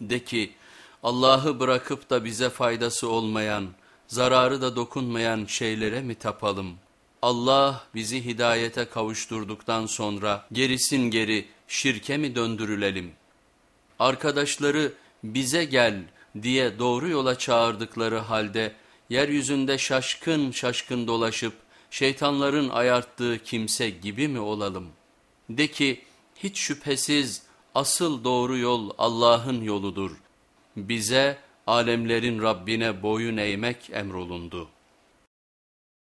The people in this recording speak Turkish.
De ki Allah'ı bırakıp da bize faydası olmayan, zararı da dokunmayan şeylere mi tapalım? Allah bizi hidayete kavuşturduktan sonra gerisin geri şirke mi döndürülelim? Arkadaşları bize gel diye doğru yola çağırdıkları halde yeryüzünde şaşkın şaşkın dolaşıp şeytanların ayarttığı kimse gibi mi olalım? De ki hiç şüphesiz asıl doğru yol Allah'ın yoludur. Bize alemlerin Rabbine boyun eğmek emrolundu.''